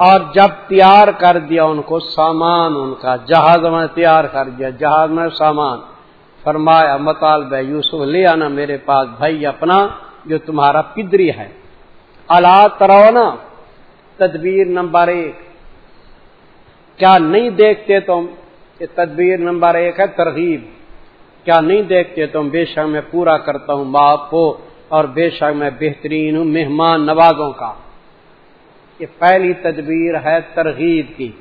اور جب تیار کر دیا ان کو سامان، ان کا جہاز میں تیار کر دیا، جہاز میں سامان، فرمایا مطالبہ یوسف، لے آنا میرے پاس بھائی اپنا جو تمہارا پدری ہے۔ اللہ ترونا تدبیر نمبر ایک۔ کیا نہیں دیکھتے تم یہ تدبیر نمبر ایک ہے ترغیب؟ کیا نہیں دیکھتے تم بے شک میں پورا کرتا ہوں باپ کو اور بے شک میں بہترین ہوں مہمان نوازوں کا؟ یہ پہلی تدبیر ہے ترغیب کی۔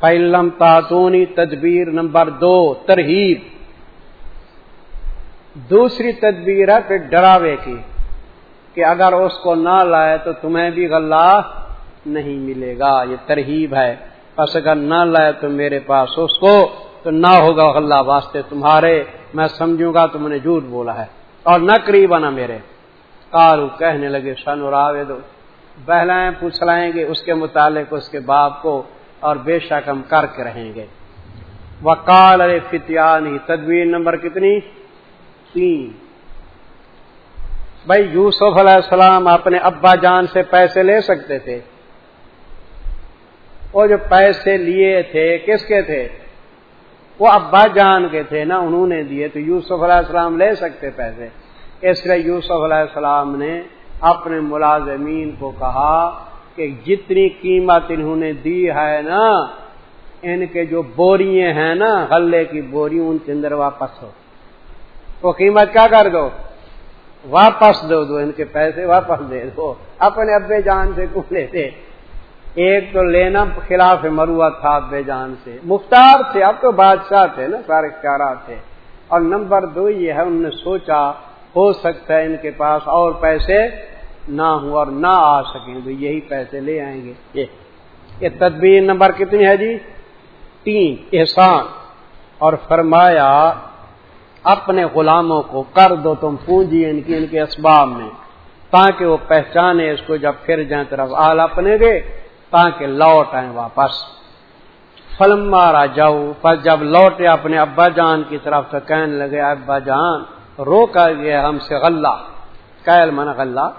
فلم تاتونی تدبیر نمبر دو ترغیب دوسری تدبیر ہے پھر ڈراوے کی، کہ اگر اس کو نہ لائے تو تمہیں بھی غلہ نہیں ملے گا، یہ ترغیب ہے۔ بس اگر نہ لائے تو میرے پاس اس کو، تو نہ ہوگا غلہ واسطے تمہارے۔ میں سمجھوں گا تم نے جھوٹ بولا ہے۔ اور نہ قریب نا میرے۔ کارو کہنے لگے سن راوے دو۔ بہلائیں پوچھ لائیں گے، اس کے متعلق، اس کے باپ کو، اور بے شک ہم کر کے رہیں گے۔ وکال ارے فتیانی تدبیر نمبر کتنی؟ تین۔ بھائی، یوسف علیہ السلام اپنے ابا جان سے پیسے لے سکتے تھے۔ وہ جو پیسے لیے تھے، کس کے تھے؟ وہ ابا جان کے تھے نا انہوں نے دیے۔ تو یوسف علیہ السلام لے سکتے پیسے۔ اس لیے یوسف علیہ السلام نے اپنے ملازمین کو کہا کہ جتنی قیمت انہوں نے دی ہے نا، ان کے جو بوریے ہیں نا، غلے کی بوری ان کے اندر واپس ہو۔ وہ قیمت کیا کر دو؟ واپس دو دو، ان کے پیسے واپس دے دو۔ اپنے ابے جان سے کیوں لیتے ایک تو لینا خلاف مروا تھا ابے جان سے۔ مختار تھے، اب تو بادشاہ تھے نا، سارے اختیارات تھے۔ اور نمبر دو یہ ہے، انہوں نے سوچا ہو سکتا ہے ان کے پاس اور پیسے نہ ہوں اور نہ آ سکیں، تو یہی پیسے لے آئیں گے۔ یہ تدبیر نمبر کتنی ہے جی؟ تین، احسان۔ اور فرمایا، اپنے غلاموں کو کر دو تم پونجی ان کی، ان کے اسباب میں، تاکہ وہ پہچانے اس کو جب پھر جائیں طرف آل اپنے گے، تاکہ لوٹ آئیں واپس۔ فلم مارا جاؤ پر جب لوٹے اپنے ابا جان کی طرف سے کہنے لگے، ابا جان روکا گیا ہم سے غلہ۔ کیل من غلہ۔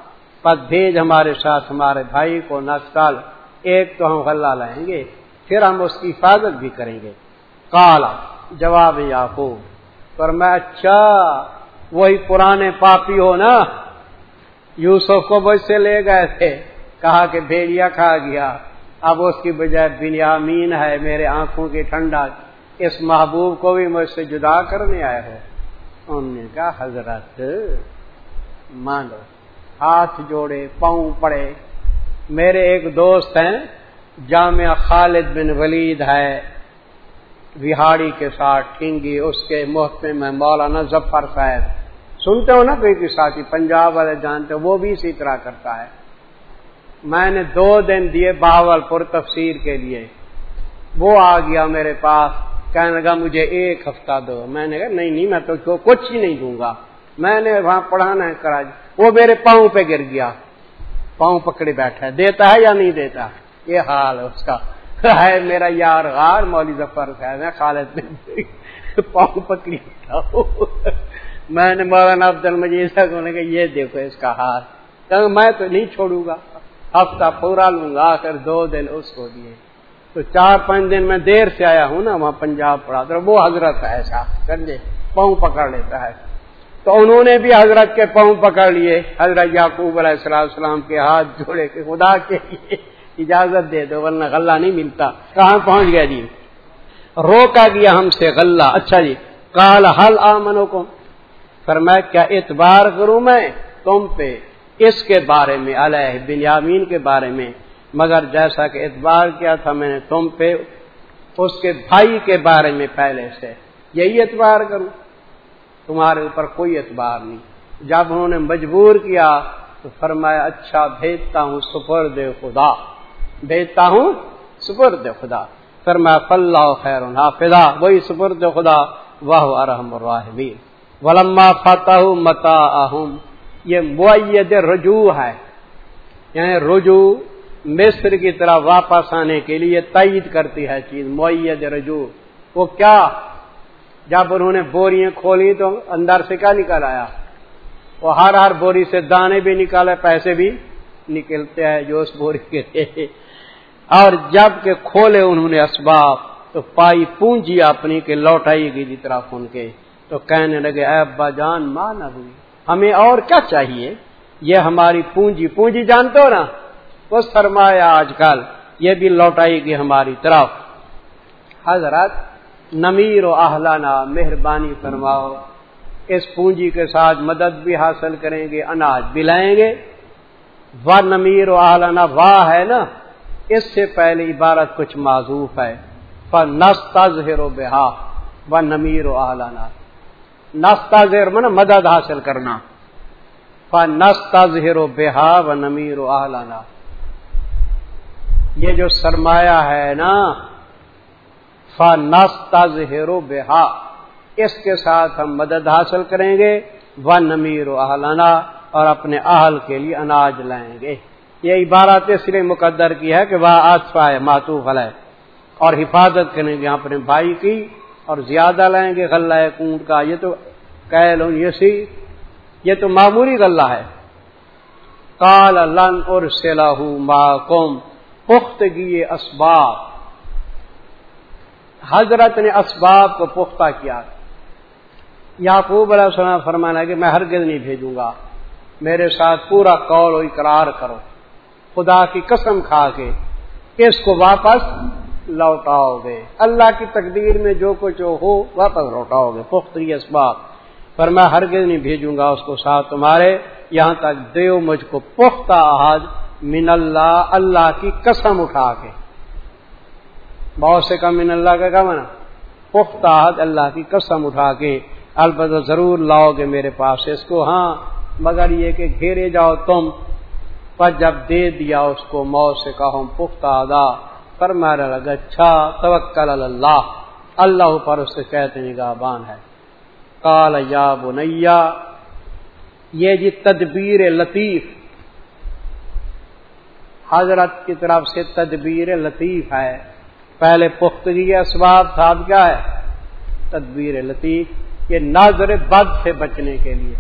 پس بھیج ہمارے ساتھ، ہمارے بھائی کو نقصال ایک تو ہم غلہ لائیں گے، پھر ہم اس کی حفاظت بھی کریں گے۔ کالا جواب یعقوب، پر میں اچھا وہی پرانے پاپی ہو نا۔ یوسف کو بج سے لے گئے تھے۔ کہا کہ بھیڑیا کھا گیا۔ اب اس کی بجائے بنیامین ہے، میرے آنکھوں کی ٹھنڈا۔ اس محبوب کو بھی مجھ سے جدا کرنے آئے ہو۔ انہوں نے کہا، حضرت مانو ہاتھ جوڑے، پاؤں پڑے، میرے ایک دوست ہیں، جامعہ خالد بن ولید ہے بہاڑی کے ساتھ ٹھنگی اس کے محکمے میں مولانا ظفر صاحب۔ سنتے ہو نا کوئی ساتھی، پنجاب والے جانتے وہ بھی اسی طرح کرتا ہے۔ میں نے دو دن دیے باول پور تفسیر کے لیے۔ وہ آ گیا میرے پاس۔ کہنے لگا مجھے ایک ہفتہ دو۔ میں نے کہا، نہیں نہیں، میں تو کچھ ہی نہیں دوں گا۔ میں نے وہاں پڑھانا ہے کراچی۔ وہ میرے پاؤں پہ گر گیا۔ پاؤں پکڑے بیٹھا ہے۔ دیتا ہے یا نہیں دیتا؟ یہ حال ہے اس کا۔ ہے میرا یار غار، مولی ظفر صاحب ہے خالد پاؤں پکڑی میں نے مولانا عبد المجید صاحب نے کہا یہ دیکھو اس کا حال۔ کہ میں تو نہیں چھوڑوں گا۔ ہفتہ پورا لوں گا، آخر دو دن اس کو دیے۔ تو چار پانچ دن میں دیر سے آیا ہوں نا، وہاں پنجاب پڑا تو وہ حضرت ہے ایسا، سمجھے؟ پاؤں پکڑ لیتا ہے۔ تو انہوں نے بھی حضرت کے پاؤں پکڑ لیے، حضرت یعقوب علیہ السلام کے ہاتھ جوڑے کے خدا کے لیے اجازت دے دو، ورنہ غلہ نہیں ملتا۔ کہاں پہنچ گیا جی؟ روکا گیا ہم سے غلہ۔ اچھا جی۔ کال حل آمنو کو پر میں کیا اعتبار کروں میں تم پہ؟ اس کے بارے میں، علیہ بنیامین کے بارے میں۔ مگر جیسا کہ اعتبار کیا تھا میں نے تم پہ، اس کے بھائی کے بارے میں پہلے سے یہی اعتبار کروں۔ تمہارے اوپر کوئی اعتبار نہیں۔ جب انہوں نے مجبور کیا تو فرمایا اچھا بھیجتا ہوں سپر دے خدا۔ بھیجتا ہوں سپر دے خدا۔ فرمایا فلاح خیر حافظہ۔ وہی سپر دے خدا واہ ارحم الراحمین۔ ولما فتح متا یہ معید رجوع ہے۔ یعنی رجوع مصر کی طرح واپس آنے کے لیے تائید کرتی ہے چیز معید رجوع۔ وہ کیا؟ جب انہوں نے بوریاں کھولی تو اندر سے کیا نکل آیا؟ وہ ہر ہر بوری سے دانے بھی نکالے، پیسے بھی نکلتے ہیں جو اس بوری کے تھے اور جبکہ کھولے انہوں نے اسباب، تو پائی پونجی اپنی کے لوٹائی گئی طرف ان کے۔ تو کہنے لگے، اے ابا جان، ماں نہ ہوئی۔ ہمیں اور کیا چاہیے؟ یہ ہماری پونجی پونجی جانتے ہو نا؟ وہ سرمایا آج کل یہ بھی لوٹائی گی ہماری طرف۔ حضرت نمیر و اہلانا مہربانی فرماؤ، اس پونجی کے ساتھ مدد بھی حاصل کریں گے، اناج بھی لائیں گے۔ و نمیر و اہلانا واہ ہے نا، اس سے پہلے عبارت کچھ معذوف ہے۔ پر نستا زہر و بہا و نمیر و اہلانا نستا زہر من مدد حاصل کرنا۔ پر نستا زہر و بہا و نمیر و اہلانا یہ جو سرمایہ ہے نا نستا زہر و بہا اس کے ساتھ ہم مدد حاصل کریں گے و نمیر و اہلانا اور اپنے اہل کے لیے اناج لائیں گے۔ یہ عبارت اس لیے مقدر کی ہے کہ وہ آسفا ہے ماتو ہے اور حفاظت کریں گے اپنے بھائی کی، اور زیادہ لائیں گے غلہ کونٹ کا۔ یہ تو کہہ لو یہ یہ تو معمولی غلہ ہے۔ کال لن اور سلاح کم۔ پختگی اسباب۔ حضرت نے اسباب کو پختہ کیا۔ یعقوب علیہ السلام فرمانا کہ میں ہرگز نہیں بھیجوں گا۔ میرے ساتھ پورا قول و اقرار کرو۔ خدا کی قسم کھا کے اس کو واپس لوٹاؤ گے۔ اللہ کی تقدیر میں جو کچھ ہو واپس لوٹاؤ گے۔ پختری اسباب۔ پر میں ہرگز نہیں بھیجوں گا اس کو ساتھ تمہارے۔ یہاں تک دیو مجھ کو پختہ آج من اللہ اللہ کی قسم اٹھا کے۔ بہت سے کا من اللہ کا کام ہے نا۔ پختہ اللہ کی قسم اٹھا کے۔ البتہ ضرور لاؤ گے میرے پاس اس کو۔ ہاں مگر یہ کہ گھیرے جاؤ تم۔ پر جب دے دیا اس کو موت سے کہو پختہ ادا پر میرا لگا اچھا توکل اللہ۔ اللہ پر اس سے کہتے نگاہ بان ہے۔ کال یا بنیا، یہ جی تدبیر لطیف۔ حضرت کی طرف سے تدبیر لطیف ہے۔ پہلے پختگی اسباب تھا اب کیا ہے؟ تدبیر لطیف، یہ ناظر بد سے بچنے کے لیے۔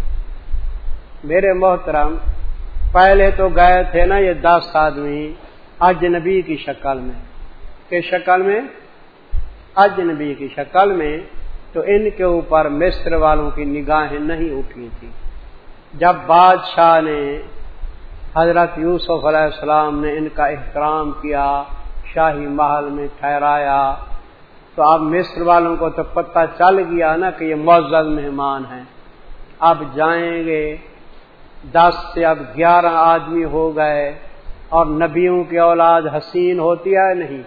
میرے محترم، پہلے تو گئے تھے نا یہ دس آدمی اجنبی کی شکل میں۔ کس شکل میں؟ اجنبی کی شکل میں تو ان کے اوپر مصر والوں کی نگاہیں نہیں اٹھی تھی۔ جب بادشاہ نے حضرت یوسف علیہ السلام نے ان کا احترام کیا، شاہی محل میں ٹھہرایا۔ تو اب مصر والوں کو تو پتہ چل گیا نا کہ یہ معزز مہمان ہیں۔ اب جائیں گے۔ دس سے اب گیارہ آدمی ہو گئے۔ اور نبیوں کی اولاد حسین ہوتی ہے نہیں؟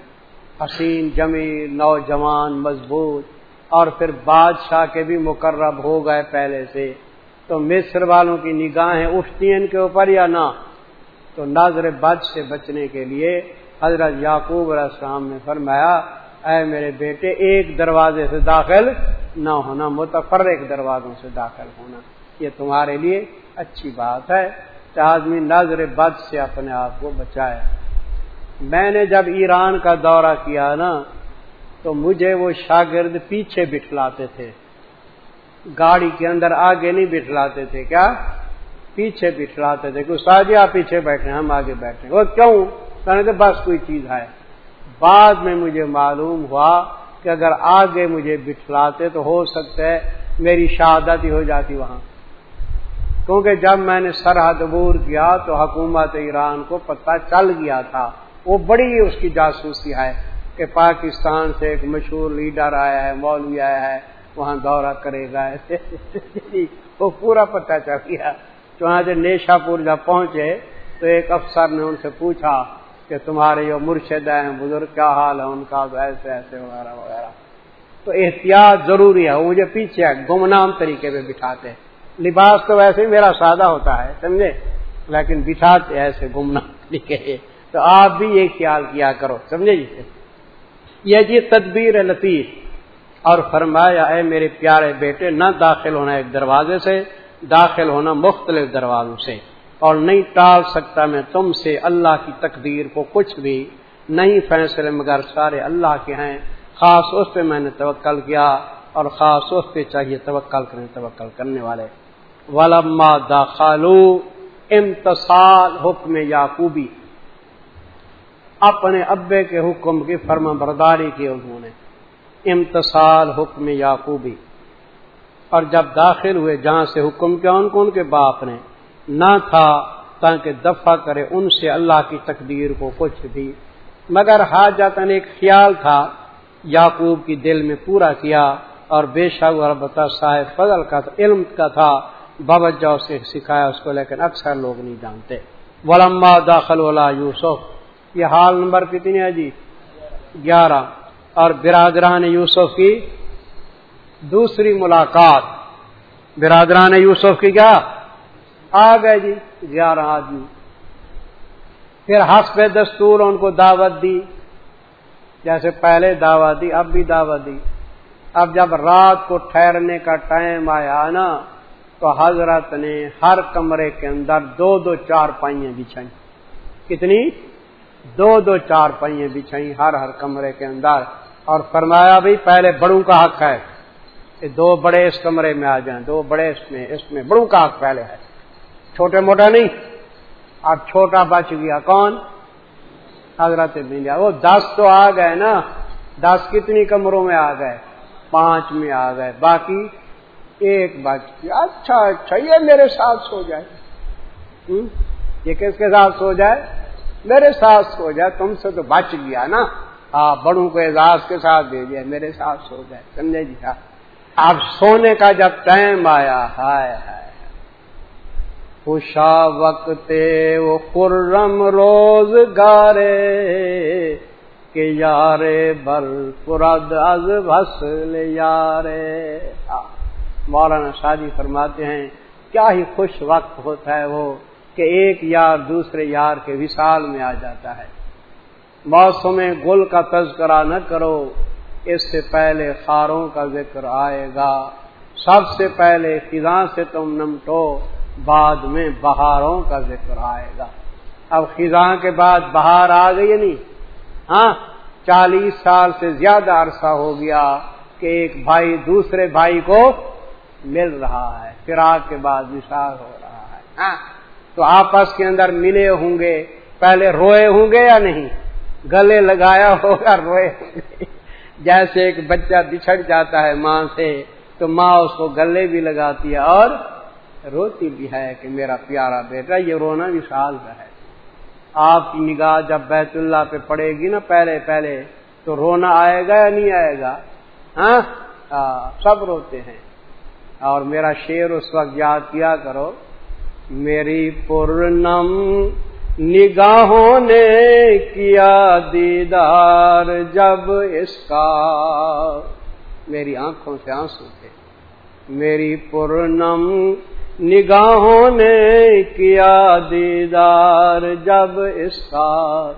حسین جمیل، نوجوان، مضبوط۔ اور پھر بادشاہ کے بھی مقرب ہو گئے پہلے سے۔ تو مصر والوں کی نگاہیں اٹھتی ہیں ان کے اوپر یا نہ؟ تو نظر بد سے بچنے کے لیے حضرت یعقوب علیہ السلام نے فرمایا، اے میرے بیٹے، ایک دروازے سے داخل نہ ہونا، متفرق دروازوں سے داخل ہونا، یہ تمہارے لیے اچھی بات ہے۔ کہ آدمی نظر بد سے اپنے آپ کو بچائے۔ میں نے جب ایران کا دورہ کیا نا، تو مجھے وہ شاگرد پیچھے بٹھلاتے تھے۔ گاڑی کے اندر آگے نہیں بٹھلاتے تھے، کیا؟ پیچھے بٹھلاتے تھے کچھ ساجی آپ پیچھے بیٹھے ہم آگے بیٹھے وہ کیوں؟ کہ بس کوئی چیز ہے۔ بعد میں مجھے معلوم ہوا کہ اگر آگے مجھے بٹھلاتے تو ہو سکتا ہے میری شہادت ہی ہو جاتی وہاں۔ کیونکہ جب میں نے سرحد عبور کیا تو حکومت ایران کو پتہ چل گیا تھا۔ وہ بڑی اس کی جاسوسی ہے کہ پاکستان سے ایک مشہور لیڈر آیا ہے، مولوی آیا ہے، وہاں دورہ کرے گا۔ وہ پورا پتہ چل گیا۔ وہاں سے نیشا پور جب پہنچے تو ایک افسر نے ان سے پوچھا کہ تمہارے جو مرشد ہیں، بزرگ کیا حال ہے؟ ان کا ایسے ایسے وغیرہ وغیرہ۔ تو احتیاط ضروری ہے، وہ مجھے پیچھے گمنام طریقے پہ بٹھاتے لباس تو ویسے ہی میرا سادہ ہوتا ہے، سمجھے؟ لیکن بٹھاتے ایسے گمنام طریقے تو آپ بھی یہ خیال کیا کرو، سمجھے جی؟ یہ جی تدبیر لطیف اور فرمایا، اے میرے پیارے بیٹے، نہ داخل ہونا ایک دروازے سے داخل ہونا مختلف دروازوں سے اور نہیں ٹال سکتا میں تم سے اللہ کی تقدیر کو کچھ بھی نہیں فیصلے، مگر سارے اللہ کے ہیں۔ خاص اس پہ میں نے توکل کیا اور خاص اس پہ چاہیے توکل کریں توکل کرنے والے۔ ولما داخلو امتصال حکم یاقوبی اپنے ابے کے حکم کی فرما برداری کی انہوں نے۔ امتصال حکم یاقوبی اور جب داخل ہوئے جہاں سے حکم کیا ان کو ان کے باپ نے، نہ تھا تاکہ دفع کرے ان سے اللہ کی تقدیر کو کچھ بھی۔ مگر حاجت نے ایک خیال تھا، یعقوب کی دل میں پورا کیا اور بے شک البتہ صاحب فضل کا تھا، علم کا تھا باوجہ سے سکھایا اس کو، لیکن اکثر لوگ نہیں جانتے۔ ولما داخل والا یوسف، یہ حال نمبر کتنی ہے جی؟ گیارہ۔ اور برادران یوسف کی دوسری ملاقات۔ برادران یوسف کی کیا؟ آ گئے جی گیارہ آدمی۔ پھر حسب دستور ان کو دعوت دی۔ جیسے پہلے دعوت دی، اب بھی دعوت دی۔ اب جب رات کو ٹھہرنے کا ٹائم آیا نا، تو حضرت نے ہر کمرے کے اندر دو دو چار پائیاں بچھائی کتنی؟ دو دو چار پائیاں بچھائی ہر ہر کمرے کے اندر۔ اور فرمایا بھی پہلے بڑوں کا حق ہے۔ دو بڑے اس کمرے میں آ جائیں، دو بڑے اس میں اس میں بڑوں کا پہلے ہے۔ چھوٹے موٹا نہیں، اب چھوٹا بچ گیا کون؟ حضرت بنیا وہ دس تو آ گئے نا، دس کتنی کمروں میں آ گئے؟ پانچ میں آ گئے۔ باقی ایک بچ گیا۔ اچھا اچھا یہ میرے ساتھ سو جائے۔ یہ کس کے ساتھ سو جائے؟ میرے ساتھ سو جائے۔ تم سے تو بچ گیا نا۔ ہاں بڑوں کو اعزاز کے ساتھ دے دیا، میرے ساتھ سو جائے۔ سمجھے جی ہاں اب سونے کا جب ٹائم آیا، ہائے ہائے۔ خوشا وقت وہ خرم روز گارے کہ یارے بل پرد از بسل یارے۔ مولانا شادی جی فرماتے ہیں، کیا ہی خوش وقت ہوتا ہے وہ کہ ایک یار دوسرے یار کے وشال میں آ جاتا ہے۔ موسم گل کا تذکرہ نہ کرو اس سے پہلے خاروں کا ذکر آئے گا۔ سب سے پہلے خزاں سے تم نمٹو، بعد میں بہاروں کا ذکر آئے گا۔ اب خزاں کے بعد بہار آ گئی نہیں ہاں چالیس سال سے زیادہ عرصہ ہو گیا کہ ایک بھائی دوسرے بھائی کو مل رہا ہے، فراق کے بعد نثار ہو رہا ہے۔ ہاں تو آپس کے اندر ملے ہوں گے۔ پہلے روئے ہوں گے یا نہیں؟ گلے لگایا ہوگا، روئے ہوں گے۔ جیسے ایک بچہ بچھڑ جاتا ہے ماں سے، تو ماں اس کو گلے بھی لگاتی ہے اور روتی بھی ہے کہ میرا پیارا بیٹا یہ رونا بھی سال کا ہے۔ آپ کی نگاہ جب بیت اللہ پہ پڑے گی نا پہلے پہلے، تو رونا آئے گا یا نہیں آئے گا؟ ہاں؟ سب روتے ہیں۔ اور میرا شعر اس وقت یاد کیا کرو۔ میری پورنم نگاہوں نے کیا دیدار جب اس کا میری آنکھوں سے آنسو تھے۔ میری پورنم نگاہوں نے کیا دیدار جب اس کا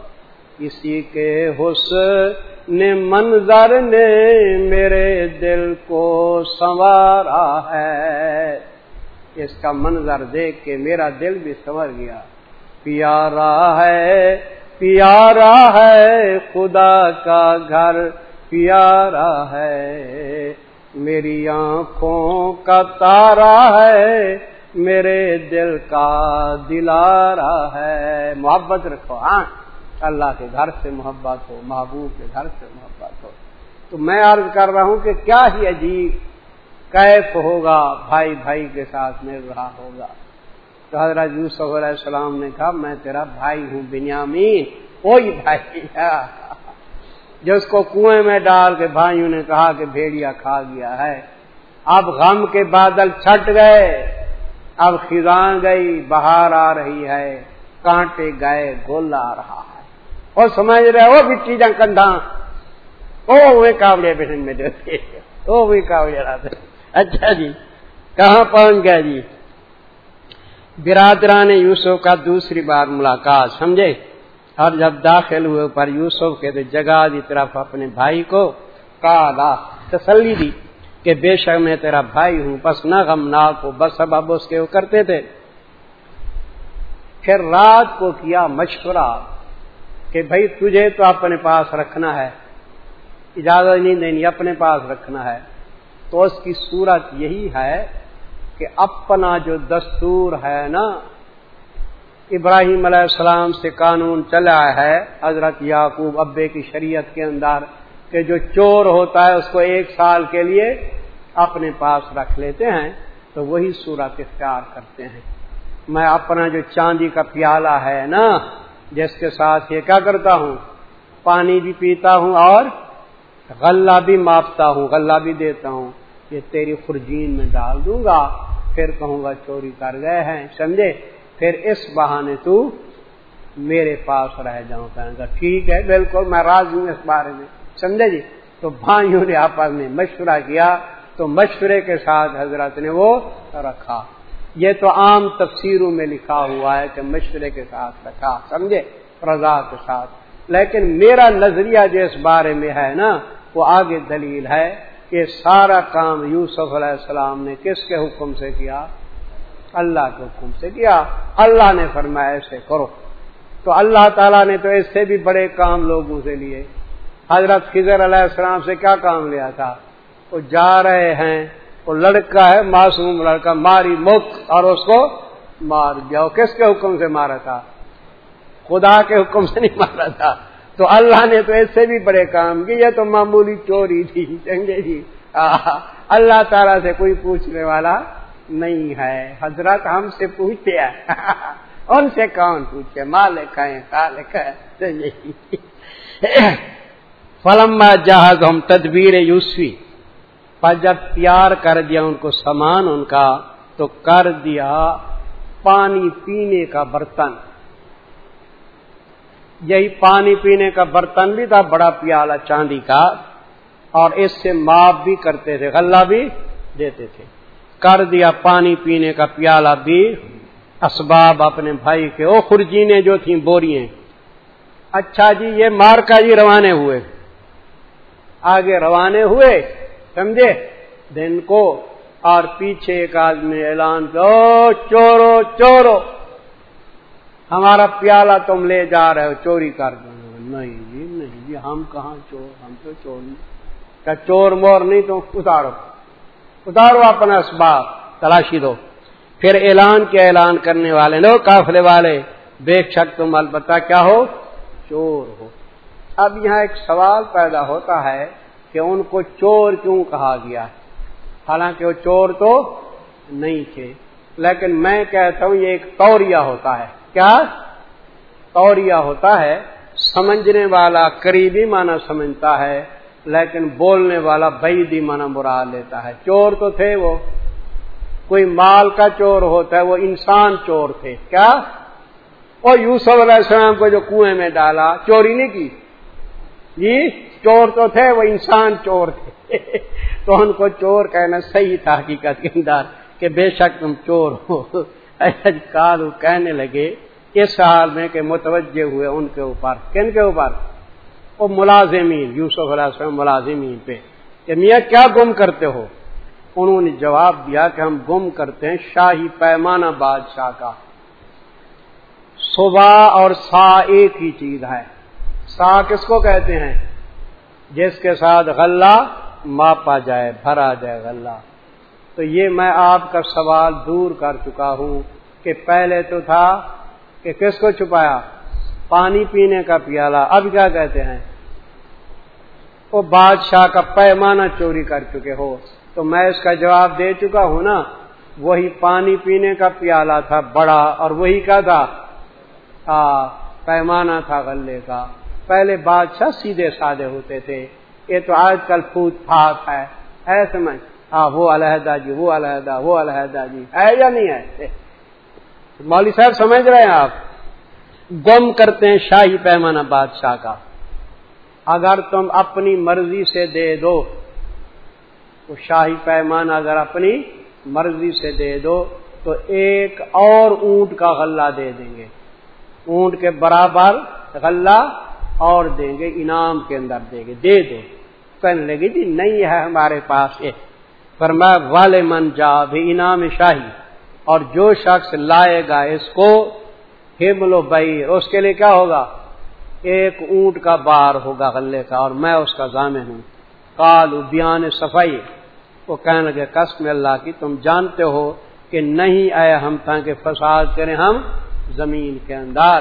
کسی کے حسن نے منظر نے میرے دل کو سنوارا ہے۔ اس کا منظر دیکھ کے میرا دل بھی سنور گیا۔ پیارا ہے پیارا ہے، خدا کا گھر پیارا ہے۔ میری آنکھوں کا تارا ہے، میرے دل کا دلارا ہے۔ محبت رکھو ہاں۔ اللہ کے گھر سے محبت ہو، محبوب کے گھر سے محبت ہو۔ تو میں عرض کر رہا ہوں کہ کیا ہی عجیب کیف ہوگا، بھائی بھائی کے ساتھ مل رہا ہوگا۔ تو حضرت یوسف علیہ السلام نے کہا، میں تیرا بھائی ہوں، بنیامین، کوئی بھائی جس کو کنویں میں ڈال کے بھائیوں نے کہا کہ بھیڑیا کھا گیا ہے۔ اب غم کے بادل چھٹ گئے، اب خزاں گئی، بہار آ رہی ہے، کانٹے گئے، گول آ رہا ہے۔ وہ سمجھ رہے وہ بھی چیزیں کنڈا وہ کاوڑے بہن میں دیتے وہ بھی کاوڑے اچھا جی کہاں پہنچ گیا جی؟ برادران یوسف کا دوسری بار ملاقات، سمجھے؟ اور جب داخل ہوئے پر یوسف کے جگہ دی طرف اپنے بھائی کو کالا تسلی دی کہ بے شک میں تیرا بھائی ہوں بس نہ غم نہ کو بس اب اس کے وہ کرتے تھے۔ پھر رات کو کیا مشورہ کہ بھائی تجھے تو اپنے پاس رکھنا ہے، اجازت نہیں دینی، اپنے پاس رکھنا ہے۔ تو اس کی صورت یہی ہے کہ اپنا جو دستور ہے نا، ابراہیم علیہ السلام سے قانون چلا ہے، حضرت یعقوب ابے کی شریعت کے اندر، کہ جو چور ہوتا ہے اس کو ایک سال کے لیے اپنے پاس رکھ لیتے ہیں، تو وہی صورت اختیار کرتے ہیں۔ میں اپنا جو چاندی کا پیالہ ہے نا، جس کے ساتھ یہ کیا کرتا ہوں، پانی بھی پیتا ہوں اور غلہ بھی ماپتا ہوں، غلہ بھی دیتا ہوں۔ یہ تیری خرجین میں ڈال دوں گا، پھر کہوں گا چوری کر گئے ہیں، سمجھے؟ پھر اس بہانے تو میرے پاس رہ جاؤں کہوں گا ٹھیک ہے، بالکل، میں راضی ہوں اس بارے میں۔ سمجھے جی؟ تو بھائیوں نے آپس میں مشورہ کیا، تو مشورے کے ساتھ حضرت نے وہ رکھا۔ یہ تو عام تفسیروں میں لکھا ہوا ہے کہ مشورے کے ساتھ رکھا، سمجھے؟ رضا کے ساتھ۔ لیکن میرا نظریہ جو اس بارے میں ہے نا، وہ آگے دلیل ہے۔ کہ سارا کام یوسف علیہ السلام نے کس کے حکم سے کیا؟ اللہ کے حکم سے کیا۔ اللہ نے فرمایا ایسے کرو۔ تو اللہ تعالیٰ نے تو اس سے بھی بڑے کام لوگوں سے لیے۔ حضرت خضر علیہ السلام سے کیا کام لیا تھا؟ وہ جا رہے ہیں۔ وہ لڑکا ہے، معصوم لڑکا، ماری مک اور اس کو مار دیا کس کے حکم سے مارا تھا؟ خدا کے حکم سے نہیں مارا تھا۔ تو اللہ نے تو ایسے بھی بڑے کام کیے یہ تو معمولی چوری تھی سمجھے جی اللہ تعالیٰ سے کوئی پوچھنے والا نہیں ہے۔ حضرت ہم سے پوچھتے ہیں ان سے کون پوچھے؟ مالک ہے فلم جہاز ہم تدبیر یوسفی، پر جب پیار کر دیا ان کو سامان ان کا، تو کر دیا پانی پینے کا برتن۔ یہی پانی پینے کا برتن بھی تھا، بڑا پیالہ چاندی کا، اور اس سے ماپ بھی کرتے تھے، غلہ بھی دیتے تھے۔ کر دیا پانی پینے کا پیالہ بھی۔ اسباب اپنے بھائی کے، او خرجینے جو تھیں بوری اچھا جی یہ مارکا جی روانے ہوئے۔ آگے روانے ہوئے، سمجھے؟ دن کو، اور پیچھے ایک آدمی اعلان کرو چورو چورو! ہمارا پیالہ تم لے جا رہے ہو، چوری کر دو۔ نہیں جی نہیں جی ہم کہاں چور، ہم تو چور نہیں۔ کیا چور مور نہیں تو اتارو۔ اتارو اپنا اسباب تلاشی دو۔ پھر اعلان کے اعلان کرنے والے لو کافلے والے۔ بے شک تم البتہ کیا ہو؟ چور ہو۔ اب یہاں ایک سوال پیدا ہوتا ہے کہ ان کو چور کیوں کہا گیا؟ حالانکہ وہ چور تو نہیں تھے۔ لیکن میں کہتا ہوں، یہ ایک توریا ہوتا ہے۔ کیا توریا ہوتا ہے؟ سمجھنے والا قریبی معنی سمجھتا ہے، لیکن بولنے والا بعیدی معنی مراد لیتا ہے۔ چور تو تھے وہ۔ کوئی مال کا چور ہوتا ہے، وہ انسان چور تھے۔ کیا؟ اور یوسف علیہ السلام کو جو کنویں میں ڈالا، چوری نہیں کی؟ جی چور تو تھے، وہ انسان چور تھے۔ تو ان کو چور کہنا صحیح تھا، حقیقت کے اندر کہ بے شک تم چور ہو۔ کالو کہنے لگے اس حال میں کہ متوجہ ہوئے ان کے اوپر۔ کن کے اوپر؟ وہ ملازمین، یوسف علیہ السلام ملازمین پہ۔ کہ میاں کیا گم کرتے ہو؟ انہوں نے جواب دیا کہ ہم گم کرتے ہیں شاہی پیمانہ بادشاہ کا۔ صبح اور سا ایک ہی چیز ہے۔ سا کس کو کہتے ہیں؟ جس کے ساتھ غلہ ماپا جائے، بھرا جائے غلہ۔ تو یہ میں آپ کا سوال دور کر چکا ہوں کہ پہلے تو تھا کہ کس کو چھپایا؟ پانی پینے کا پیالہ۔ اب کیا کہتے ہیں؟ وہ بادشاہ کا پیمانہ چوری کر چکے ہو۔ تو میں اس کا جواب دے چکا ہوں نا۔ وہی پانی پینے کا پیالہ تھا بڑا اور وہی کا تھا؟ پیمانہ تھا غلے کا۔ پہلے بادشاہ سیدھے سادے ہوتے تھے۔ یہ تو آج کل پھوت پھاک ہے۔ ایسے میں ہاں وہ علیحدہ جی وہ علیحدہ وہ علیحدہ جی ہے یا نہیں ہے مولوی صاحب سمجھ رہے ہیں آپ؟ گم کرتے ہیں شاہی پیمانہ بادشاہ کا۔ اگر تم اپنی مرضی سے دے دو، تو شاہی پیمانہ اگر اپنی مرضی سے دے دو، تو ایک اور اونٹ کا غلہ دے دیں گے۔ اونٹ کے برابر غلہ اور دیں گے، انعام کے اندر دیں گے۔ دے دو۔ کہنے لگی جی نہیں ہے ہمارے پاس یہ پر میں والے من جا بھی انعام شاہی. اور جو شخص لائے گا اس کو ہمل و بئی اس کے لیے کیا ہوگا؟ ایک اونٹ کا بار ہوگا غلے کا، اور میں اس کا ضامن ہوں۔ کالو بیان صفائی. وہ کہنے لگے، قسم اللہ کی، تم جانتے ہو کہ نہیں آئے ہم تاکہ فساد کریں ہم زمین کے اندر۔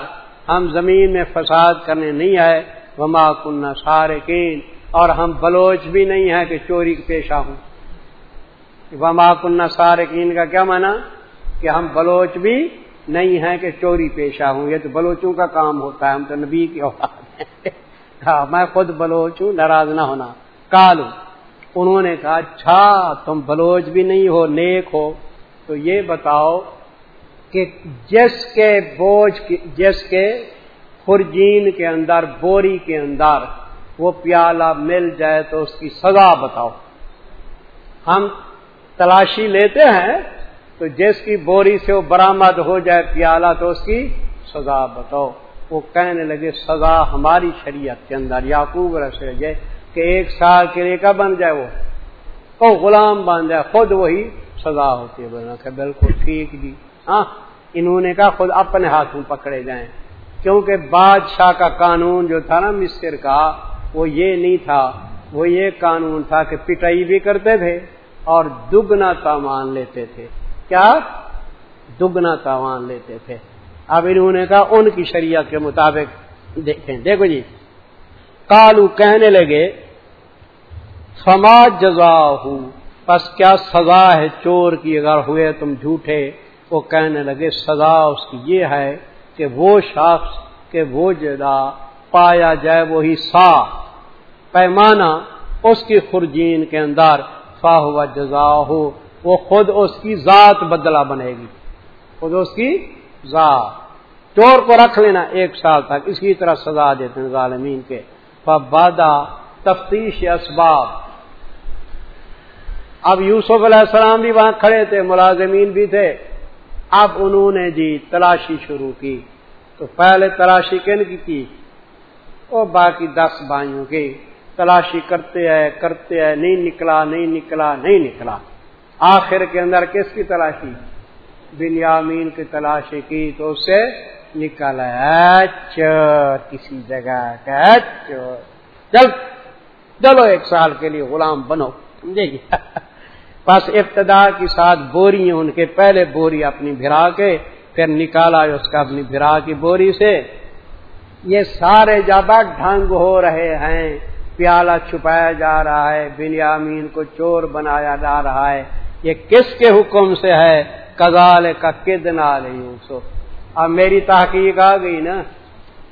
ہم زمین میں فساد کرنے نہیں آئے۔ وما کنہ سارکین اور ہم بلوچ بھی نہیں ہیں کہ چوری پیشہ ہوں۔ وما کنہ سارکین کا کیا مانا کہ ہم بلوچ بھی نہیں ہیں کہ چوری پیشہ ہوں، یہ تو بلوچوں کا کام ہوتا ہے، ہم تو نبی کی اوقات ہیں۔ میں خود بلوچ ہوں، ناراض نہ ہونا۔ کالو انہوں نے کہا اچھا تم بلوچ بھی نہیں ہو، نیک ہو۔ تو یہ بتاؤ کہ جس کے بوجھ جس کے خرجین کے اندر، بوری کے اندر وہ پیالہ مل جائے تو اس کی سزا بتاؤ۔ ہم تلاشی لیتے ہیں، تو جس کی بوری سے وہ برامد ہو جائے پیالہ تو اس کی سزا بتاؤ۔ وہ کہنے لگے، سزا ہماری شریعت کے اندر یاقوب رسے جائے کہ ایک سال کے لیے کا بن جائے وہ؟ غلام بن جائے، خود وہی سزا ہوتی ہے۔ بنا کہ بالکل ٹھیک جی۔ ہاں انہوں نے کہا، خود اپنے ہاتھوں پکڑے جائیں۔ کیونکہ بادشاہ کا قانون جو تھا نا، مصر کا، وہ یہ نہیں تھا۔ وہ یہ قانون تھا کہ پٹائی بھی کرتے تھے۔ اور دگنا تاوان لیتے تھے۔ کیا؟ دگنا تاوان لیتے تھے۔ اب انہوں نے کہا، ان کی شریعت کے مطابق دیکھیں۔ دیکھو جی کالو کہنے لگے سماج جزا ہوں بس کیا سزا ہے چور کی؟ اگر ہوئے تم جھوٹے، وہ کہنے لگے، سزا اس کی یہ ہے کہ وہ شخص، کہ وہ جدا پایا جائے وہی سا پیمانہ اس کی خرجین کے اندر۔ فاہ و جزا ہو، وہ خود اس کی ذات بدلا بنے گی۔ خود اس کی ذات۔ چور کو رکھ لینا ایک سال تک، اسی طرح سزا دیتے ہیں ظالمین کے۔ فبادا تفتیش اسباب۔ اب یوسف علیہ السلام بھی وہاں کھڑے تھے، ملازمین بھی تھے۔ اب انہوں نے جی تلاشی شروع کی۔ تو پہلے تلاشی کن کی کی وہ باقی دس بھائیوں کی۔ تلاشی کرتے ہیں کرتے ہیں نہیں نکلا نہیں نکلا نہیں نکلا۔ آخر کے اندر کس کی تلاشی؟ بنیامین کی تلاشی کی تو اس سے نکل۔ کسی جگہ چل، چلو ایک سال کے لیے غلام بنو، سمجھے گی؟ بس ابتدا کی ساتھ بوری ہیں، ان کے پہلے بوری اپنی بھرا کے، پھر نکالا اس کا اپنی بھرا کی بوری سے۔ یہ سارے جب ڈھنگ ہو رہے ہیں۔ پیالہ چھپایا جا رہا ہے، بنیامین کو چور بنایا جا رہا ہے۔ یہ کس کے حکم سے ہے؟ کزال کا کدنا یوسف۔ اب میری تحقیق آ گئی نا۔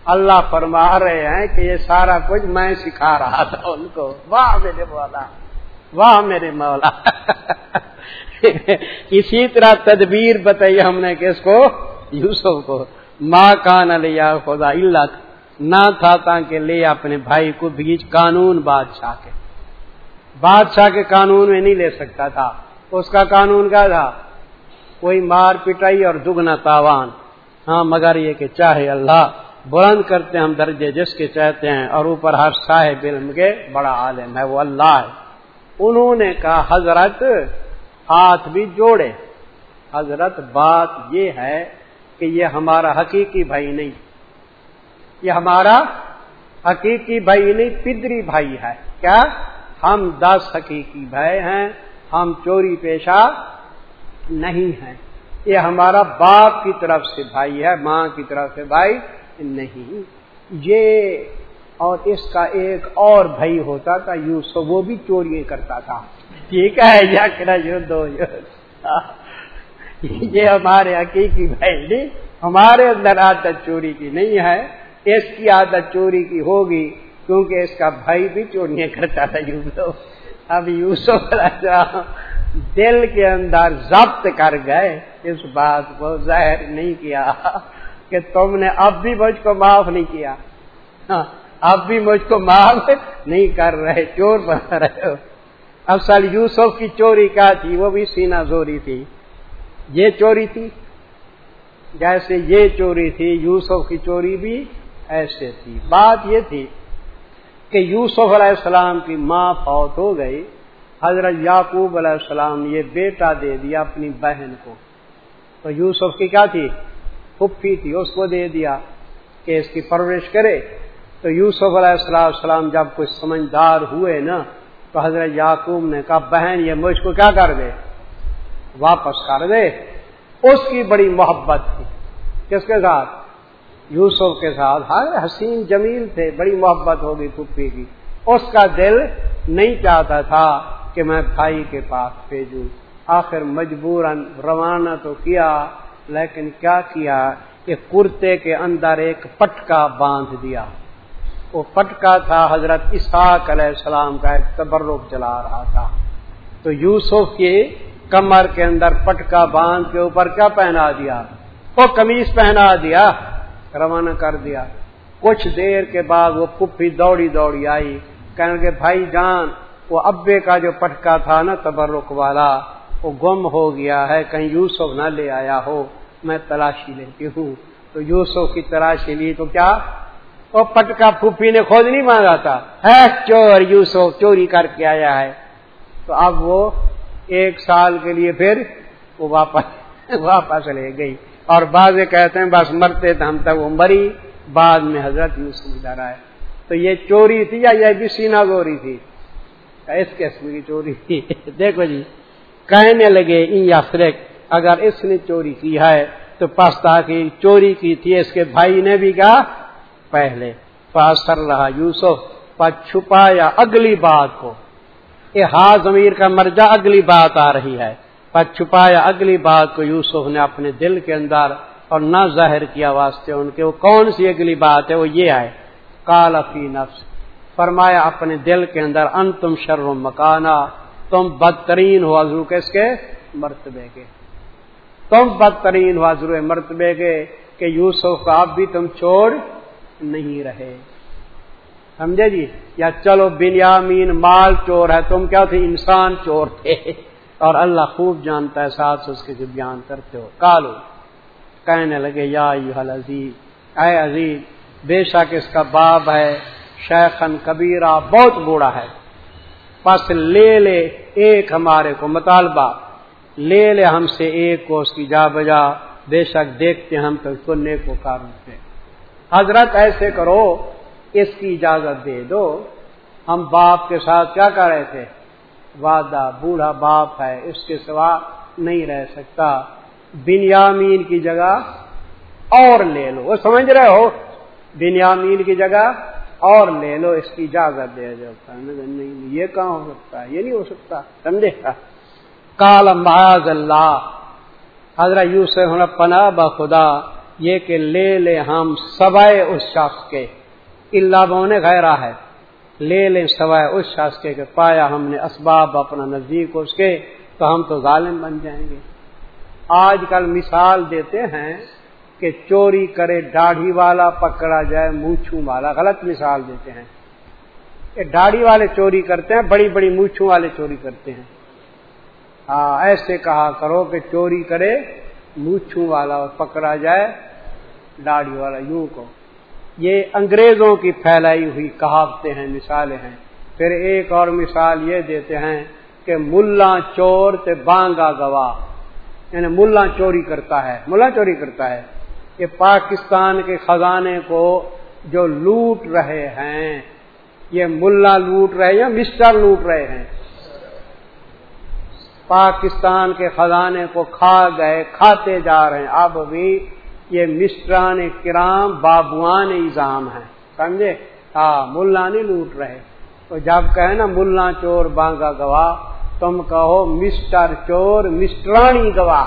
اللہ فرما رہے ہیں کہ یہ سارا کچھ میں سکھا رہا تھا ان کو۔ واہ میرے مولا، واہ میرے مولا۔ اسی طرح تدبیر بتائی ہم نے کس کو؟ یوسف کو۔ ماں کان لیا خدا اللہ نہ تھا تاکہ لے اپنے بھائی کو بیچ قانون بادشاہ کے۔ بادشاہ کے قانون میں نہیں لے سکتا تھا۔ اس کا قانون کیا تھا؟ کوئی مار پٹائی اور دگنا تاوان۔ ہاں مگر یہ کہ چاہے اللہ بلند کرتے ہم درجے جس کے چاہتے ہیں اور اوپر ہر صاحب علم کے بڑا عالم ہے، وہ اللہ ہے۔ انہوں نے کہا، حضرت ہاتھ بھی جوڑے۔ حضرت، بات یہ ہے کہ یہ ہمارا حقیقی بھائی نہیں۔ یہ ہمارا حقیقی بھائی نہیں پدری بھائی ہے۔ کیا؟ ہم دس حقیقی بھائی ہیں، ہم چوری پیشہ نہیں ہیں۔ یہ ہمارا باپ کی طرف سے بھائی ہے، ماں کی طرف سے بھائی نہیں۔ یہ اور اس کا ایک اور بھائی ہوتا تھا، یوسف، وہ بھی چوری کرتا تھا۔ ٹھیک ہے، یا دو یہ ہمارے حقیقی بھائی نہیں، ہمارے اندر عادت چوری کی نہیں ہے۔ اس کی عادت چوری کی ہوگی کیونکہ اس کا بھائی بھی چوریاں کرتا تھا یوسف اب یوسف دل کے اندر ضبط کر گئے۔ اس بات کو ظاہر نہیں کیا کہ تم نے اب بھی مجھ کو معاف نہیں کیا۔ ہاں، اب بھی مجھ کو معاف نہیں کر رہے، چور بنا رہے ہو۔ اصل یوسف کی چوری کیا تھی؟ وہ بھی سینا زوری تھی۔ یہ چوری تھی؟ جیسے یہ چوری تھی، یوسف کی چوری بھی ایسے تھی۔ بات یہ تھی کہ یوسف علیہ السلام کی ماں فوت ہو گئی۔ حضرت یعقوب علیہ السلام یہ بیٹا دے دیا اپنی بہن کو۔ تو یوسف کی کیا تھی؟ پھپھی تھی، اس کو دے دیا کہ اس کی پرورش کرے۔ تو یوسف علیہ السلام السلام جب کچھ سمجھدار ہوئے نا، تو حضرت یعقوب نے کہا، بہن، یہ مجھ کو کیا کر دے؟ واپس کر دے۔ اس کی بڑی محبت تھی۔ کس کے ساتھ؟ یوسف کے ساتھ ہر حسین جمیل تھے، بڑی محبت ہوگی پھپھی کی۔ اس کا دل نہیں چاہتا تھا کہ میں بھائی کے پاس بھیجوں۔ آخر مجبور روانہ تو کیا، لیکن کیا کیا؟ کہ کرتے کے اندر ایک پٹکا باندھ دیا۔ وہ پٹکا تھا حضرت اسحاق علیہ السلام کا، ایک تبرک چلا رہا تھا۔ تو یوسف کی کمر کے اندر پٹکا باندھ کے اوپر کیا پہنا دیا؟ وہ کمیز پہنا دیا۔ روانہ کر دیا۔ کچھ دیر کے بعد وہ پپھی دوڑی دوڑی آئی۔ کہنے کہ بھائی جان، وہ ابے کا جو پٹکا تھا نا تبرک والا، وہ گم ہو گیا ہے، کہیں یوسف نہ لے آیا ہو، میں تلاشی لیتی ہوں۔ تو یوسف کی تلاشی لی تو کیا؟ وہ پٹکا پھوپھی نے خود نہیں مانگا تھا۔ ہے چور، یوسف چوری کر کے آیا ہے۔ تو اب وہ ایک سال کے لیے پھر وہ واپس واپس لے گئی۔ اور بعض کہتے ہیں بس مرتے تھے ہم تک وہ مری، بعد میں حضرت یوسف ادھر آئے تو یہ چوری تھی یا یہ بھی سینا گوری تھی؟ اس قسم کی چوری تھی۔ دیکھو جی کہنے لگے فرق اگر اس نے چوری کی ہے تو پستا کی چوری کی تھی، اس کے بھائی نے بھی کہا پہلے۔ کر رہا یوسف، پر چھپایا اگلی بات کو۔ یہ ہا ضمیر کا مرجع، اگلی بات آ رہی ہے۔ پر چھپایا اگلی بات کو یوسف نے اپنے دل کے اندر اور نہ ظاہر کیا واسطے ان کے، وہ کون سی اگلی بات ہے؟ وہ یہ ہے کالفی نفس، فرمایا اپنے دل کے اندر ان تم شر مکانا، تم بدترین ہو حضرو کس کے؟ مرتبے کے۔ تم بدترین ہو حضرو مرتبے کے کہ یوسف کا اب بھی تم چھوڑ نہیں رہے۔ سمجھے جی؟ یا چلو بنیامین مال چور ہے، تم کیا تھے؟ انسان چور تھے۔ اور اللہ خوب جانتا ہے، ساتھ اس کے جو بیان کرتے ہو۔ کالو کہنے لگے، یا عزیز اے عزیز، بے شک اس کا باب ہے شیخن کبیرہ، بہت بوڑھا ہے۔ پس لے لے ایک ہمارے کو مطالبہ، لے لے ہم سے ایک کو اس کی جا بجا۔ بے شک دیکھتے ہم تو سننے کو کارن سے حضرت ایسے کرو، اس کی اجازت دے دو۔ ہم باپ کے ساتھ کیا کر رہے تھے؟ وعدہ بوڑھا باپ ہے، اس کے سوا نہیں رہ سکتا۔ بنیامین کی جگہ اور لے لو۔ وہ سمجھ رہے ہو؟ بنیامین کی جگہ اور لے لو، اس کی اجازت دے جاتا نہیں یہ کہاں ہو سکتا ہے؟ یہ نہیں ہو سکتا، سمجھے؟ کال معاذ اللہ۔ حضرت یو سے ہونا پناہ بخدا یہ کہ لے لے ہم سوائے اس شخص کے۔ اللہ بونے گہرا ہے۔ لے لے سوائے اس شخص کے کہ پایا ہم نے اسباب اپنا نزدیک اس کے تو ہم تو ظالم بن جائیں گے۔ آج کل مثال دیتے ہیں کہ چوری کرے داڑھی والا پکڑا جائے، مونچھوں والا، غلط مثال دیتے ہیں۔ کہ داڑھی والے چوری کرتے ہیں، بڑی بڑی مونچھوں والے چوری کرتے ہیں۔ ہاں ایسے کہا کرو کہ چوری کرے، مونچھوں والا اور پکڑا جائے، داڑھی والا، یوں کو یہ انگریزوں کی پھیلائی ہوئی کہاوتیں ہیں، مثالیں ہیں۔ پھر ایک اور مثال یہ دیتے ہیں کہ ملا چور تے بانگا گواہ یعنی ملا چوری کرتا ہے، ملا چوری کرتا ہے۔ کہ پاکستان کے خزانے کو جو لوٹ رہے ہیں، یہ ملا لوٹ رہے یا مسٹر لوٹ رہے ہیں؟ پاکستان کے خزانے کو کھا گئے، کھاتے جا رہے ہیں۔ اب بھی یہ مسٹران کرام بابوان ایزام ہیں، سمجھے؟ ہاں ملا نہیں لوٹ رہے۔ تو جب کہے نا، ملا چور بانگا گواہ، تم کہو مسٹر چور مسٹرانی گواہ۔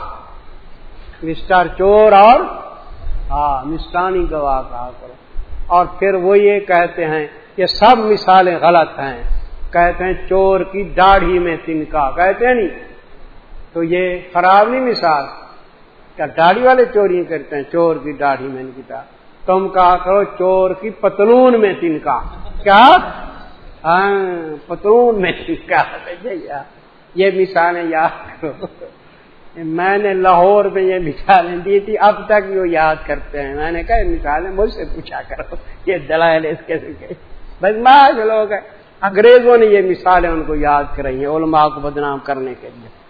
مسٹر چور اور ہاں مسٹانی گواہ کہا کرو۔ اور پھر وہ یہ کہتے ہیں کہ سب مثالیں غلط ہیں۔ کہتے ہیں چور کی داڑھی میں تنکا، کہتے ہیں نہیں؟ تو یہ خراب نہیں مثال۔ کیا داڑھی والے چوری کرتے ہیں؟ چور کی داڑھی میں نکتا تم کہا کرو چور کی پتلون میں تنکا کیا؟ ہاں، پتلون میں تنکا یہ مثالیں یاد کرو۔ میں نے لاہور میں یہ مثالیں دی تھی، اب تک وہ یاد کرتے ہیں۔ میں نے کہا مثالیں مجھ سے پوچھا کرو۔ یہ دلائل اس کے بس معاذ لوگ ہیں۔ انگریزوں نے یہ مثالیں ان کو یاد کرائی ہیں، علماء کو بدنام کرنے کے لیے۔